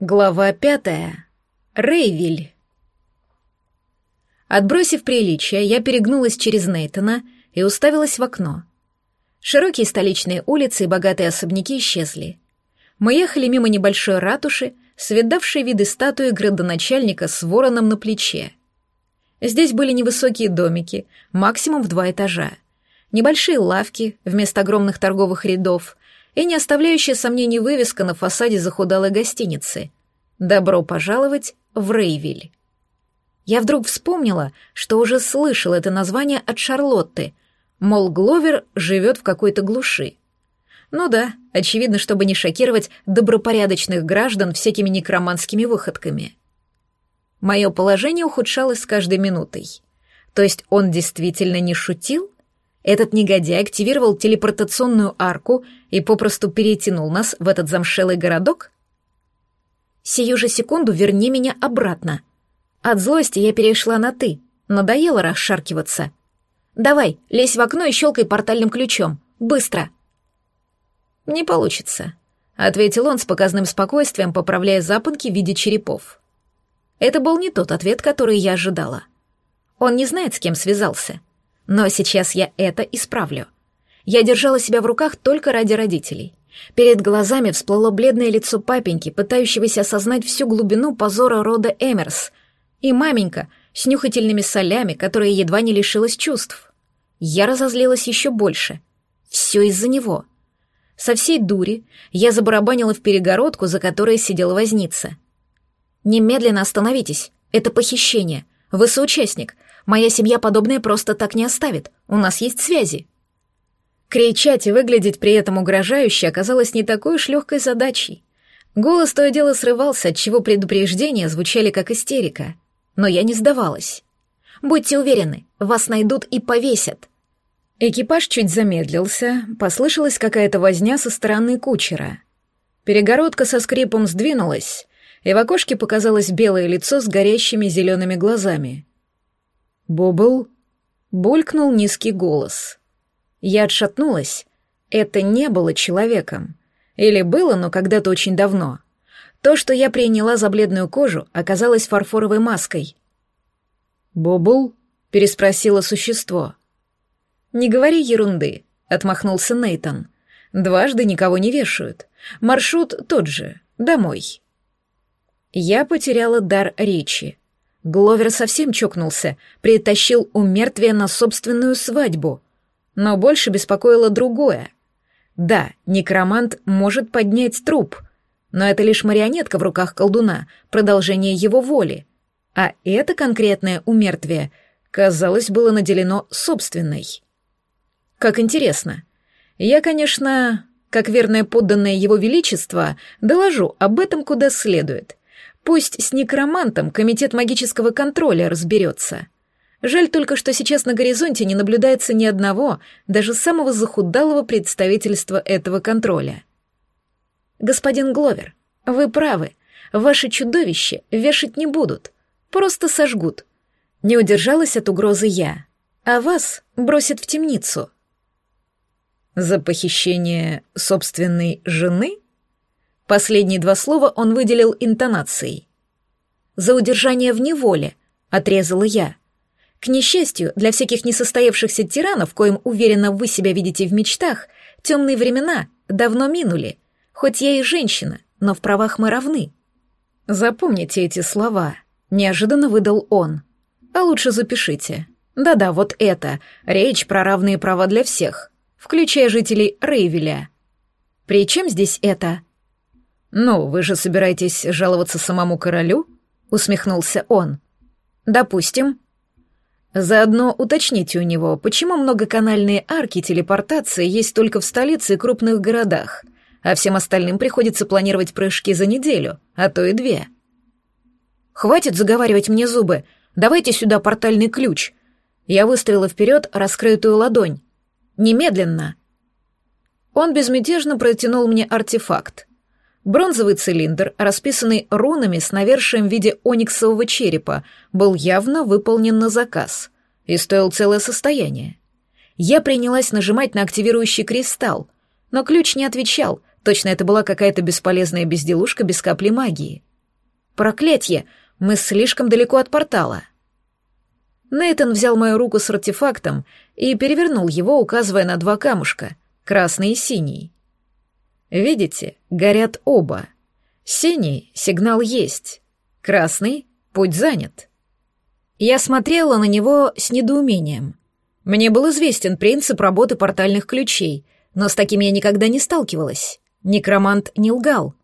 Глава пятая. Рейвиль. Отбросив приличие, я перегнулась через Нейтона и уставилась в окно. Широкие столичные улицы и богатые особняки исчезли. Мы ехали мимо небольшой ратуши, свидавшей виды статуи градоначальника с вороном на плече. Здесь были невысокие домики, максимум в два этажа, небольшие лавки вместо огромных торговых рядов, и не оставляющая сомнений вывеска на фасаде захудалой гостиницы «Добро пожаловать в Рейвиль». Я вдруг вспомнила, что уже слышал это название от Шарлотты, мол, Гловер живет в какой-то глуши. Ну да, очевидно, чтобы не шокировать добропорядочных граждан всякими некроманскими выходками. Мое положение ухудшалось с каждой минутой. То есть он действительно не шутил? Этот негодяй активировал телепортационную арку и попросту перетянул нас в этот замшелый городок? Сию же секунду верни меня обратно. От злости я перешла на «ты». Надоело расшаркиваться. Давай, лезь в окно и щелкай портальным ключом. Быстро. Не получится, — ответил он с показным спокойствием, поправляя запонки в виде черепов. Это был не тот ответ, который я ожидала. Он не знает, с кем связался. Но сейчас я это исправлю. Я держала себя в руках только ради родителей. Перед глазами всплыло бледное лицо папеньки, пытающегося осознать всю глубину позора рода Эмерс, и маменька с нюхательными солями, которая едва не лишилась чувств. Я разозлилась еще больше. Все из-за него. Со всей дури я забарабанила в перегородку, за которой сидела возница. «Немедленно остановитесь. Это похищение. Вы соучастник. Моя семья подобное просто так не оставит. У нас есть связи». Кричать и выглядеть при этом угрожающе оказалось не такой уж легкой задачей. Голос то и дело срывался, отчего предупреждения звучали как истерика. Но я не сдавалась. «Будьте уверены, вас найдут и повесят». Экипаж чуть замедлился, послышалась какая-то возня со стороны кучера. Перегородка со скрипом сдвинулась, и в окошке показалось белое лицо с горящими зелеными глазами. «Бобл?» — булькнул низкий голос. Я отшатнулась. Это не было человеком. Или было, но когда-то очень давно. То, что я приняла за бледную кожу, оказалось фарфоровой маской. «Бобл?» — переспросило существо. «Не говори ерунды», — отмахнулся Нейтон. «Дважды никого не вешают. Маршрут тот же, домой». Я потеряла дар речи. Гловер совсем чокнулся, притащил у мертвия на собственную свадьбу. Но больше беспокоило другое. Да, некромант может поднять труп, но это лишь марионетка в руках колдуна, продолжение его воли. А это конкретное умертвие, казалось, было наделено собственной. Как интересно. Я, конечно, как верное подданное его величество, доложу об этом куда следует. Пусть с некромантом комитет магического контроля разберется. Жаль только, что сейчас на горизонте не наблюдается ни одного, даже самого захудалого представительства этого контроля. Господин Гловер, вы правы. Ваше чудовище вешать не будут, просто сожгут. Не удержалась от угрозы я, а вас бросят в темницу. За похищение собственной жены? Последние два слова он выделил интонацией. «За удержание в неволе», — отрезала я. К несчастью, для всяких несостоявшихся тиранов, коим уверенно вы себя видите в мечтах, темные времена давно минули. Хоть я и женщина, но в правах мы равны. Запомните эти слова, неожиданно выдал он. А лучше запишите. Да-да, вот это. Речь про равные права для всех, включая жителей Рейвеля. При чем здесь это? «Ну, вы же собираетесь жаловаться самому королю?» — усмехнулся он. «Допустим». «Заодно уточните у него, почему многоканальные арки телепортации есть только в столице и крупных городах, а всем остальным приходится планировать прыжки за неделю, а то и две». «Хватит заговаривать мне зубы. Давайте сюда портальный ключ». Я выставила вперед раскрытую ладонь. «Немедленно». Он безмятежно протянул мне артефакт. Бронзовый цилиндр, расписанный рунами с навершием в виде ониксового черепа, был явно выполнен на заказ и стоил целое состояние. Я принялась нажимать на активирующий кристалл, но ключ не отвечал, точно это была какая-то бесполезная безделушка без капли магии. Проклятье! Мы слишком далеко от портала. Нейтон взял мою руку с артефактом и перевернул его, указывая на два камушка — красный и синий. Видите, горят оба. Синий — сигнал есть. Красный — путь занят. Я смотрела на него с недоумением. Мне был известен принцип работы портальных ключей, но с таким я никогда не сталкивалась. Некромант не лгал.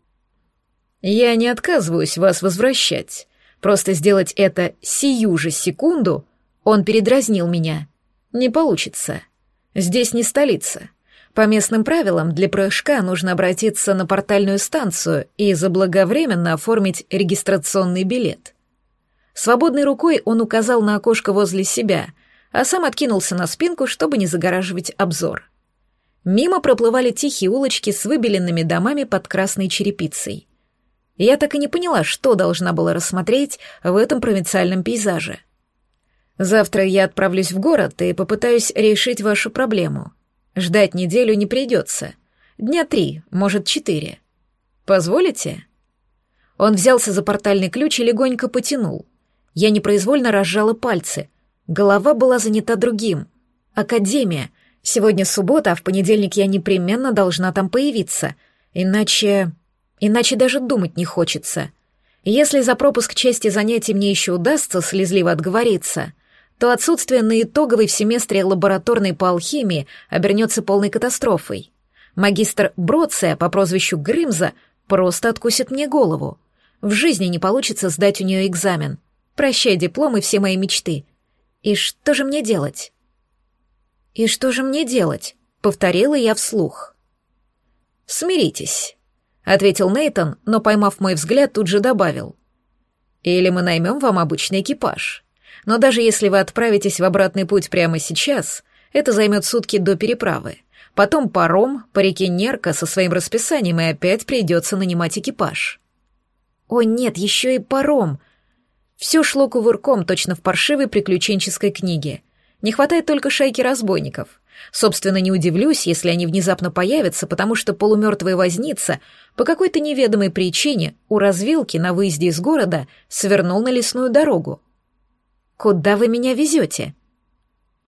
Я не отказываюсь вас возвращать. Просто сделать это сию же секунду он передразнил меня. Не получится. Здесь не столица. По местным правилам для прыжка нужно обратиться на портальную станцию и заблаговременно оформить регистрационный билет. Свободной рукой он указал на окошко возле себя, а сам откинулся на спинку, чтобы не загораживать обзор. Мимо проплывали тихие улочки с выбеленными домами под красной черепицей. Я так и не поняла, что должна была рассмотреть в этом провинциальном пейзаже. Завтра я отправлюсь в город и попытаюсь решить вашу проблему. Ждать неделю не придется. Дня три, может, четыре. Позволите?» Он взялся за портальный ключ и легонько потянул. Я непроизвольно разжала пальцы. Голова была занята другим. Академия. Сегодня суббота, а в понедельник я непременно должна там появиться. Иначе... Иначе даже думать не хочется. Если за пропуск части занятий мне еще удастся слезливо отговориться, то отсутствие на итоговой в семестре лабораторной по алхимии обернется полной катастрофой. Магистр Броция по прозвищу Грымза просто откусит мне голову. В жизни не получится сдать у нее экзамен. Прощай диплом и все мои мечты. И что же мне делать? И что же мне делать? Повторила я вслух. Смиритесь, ответил Нейтон, но поймав мой взгляд, тут же добавил: Или мы наймем вам обычный экипаж. Но даже если вы отправитесь в обратный путь прямо сейчас, это займет сутки до переправы. Потом паром по реке Нерка со своим расписанием, и опять придется нанимать экипаж. О нет, еще и паром. Все шло кувырком, точно в паршивой приключенческой книге. Не хватает только шайки разбойников. Собственно, не удивлюсь, если они внезапно появятся, потому что полумертвая возница по какой-то неведомой причине у развилки на выезде из города свернул на лесную дорогу. «Куда вы меня везете?»